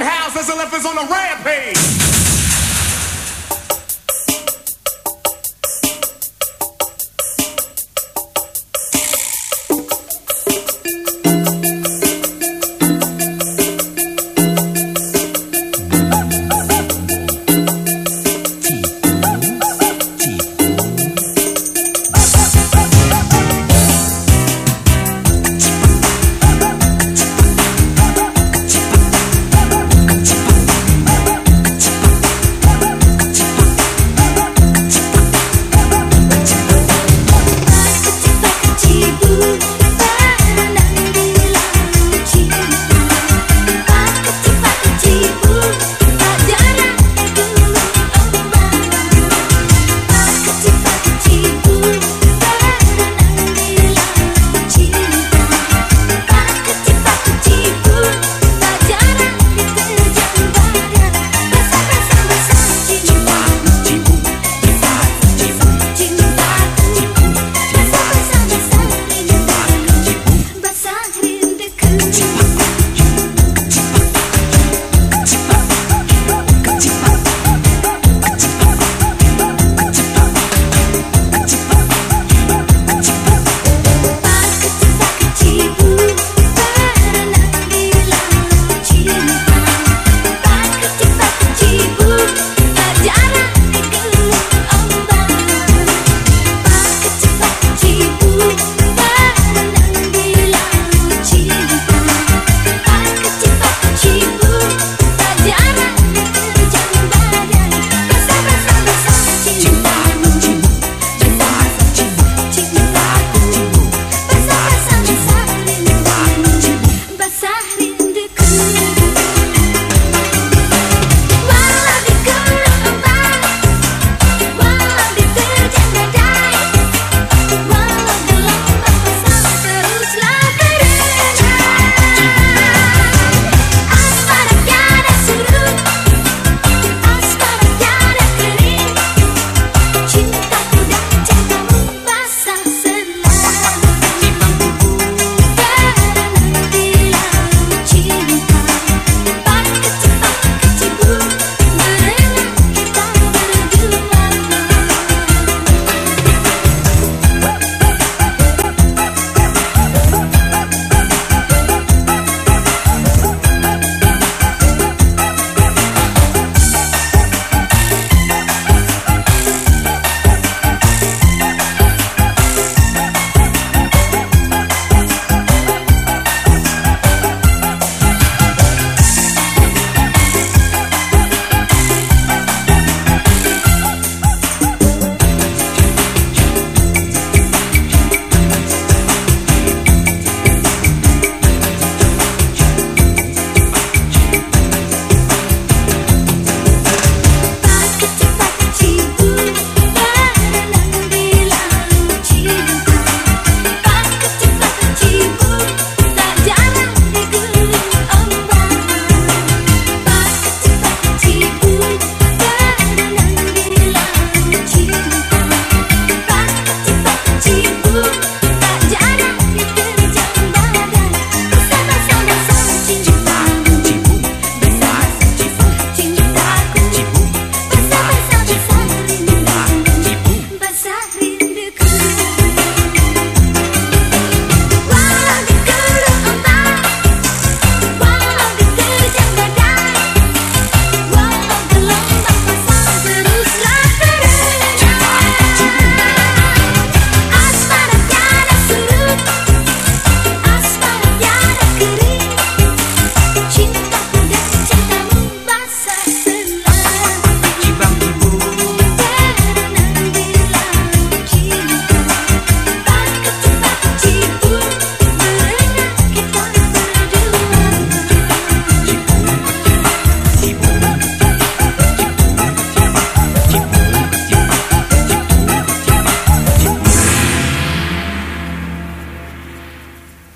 hows as the left is on a rampage. Boo.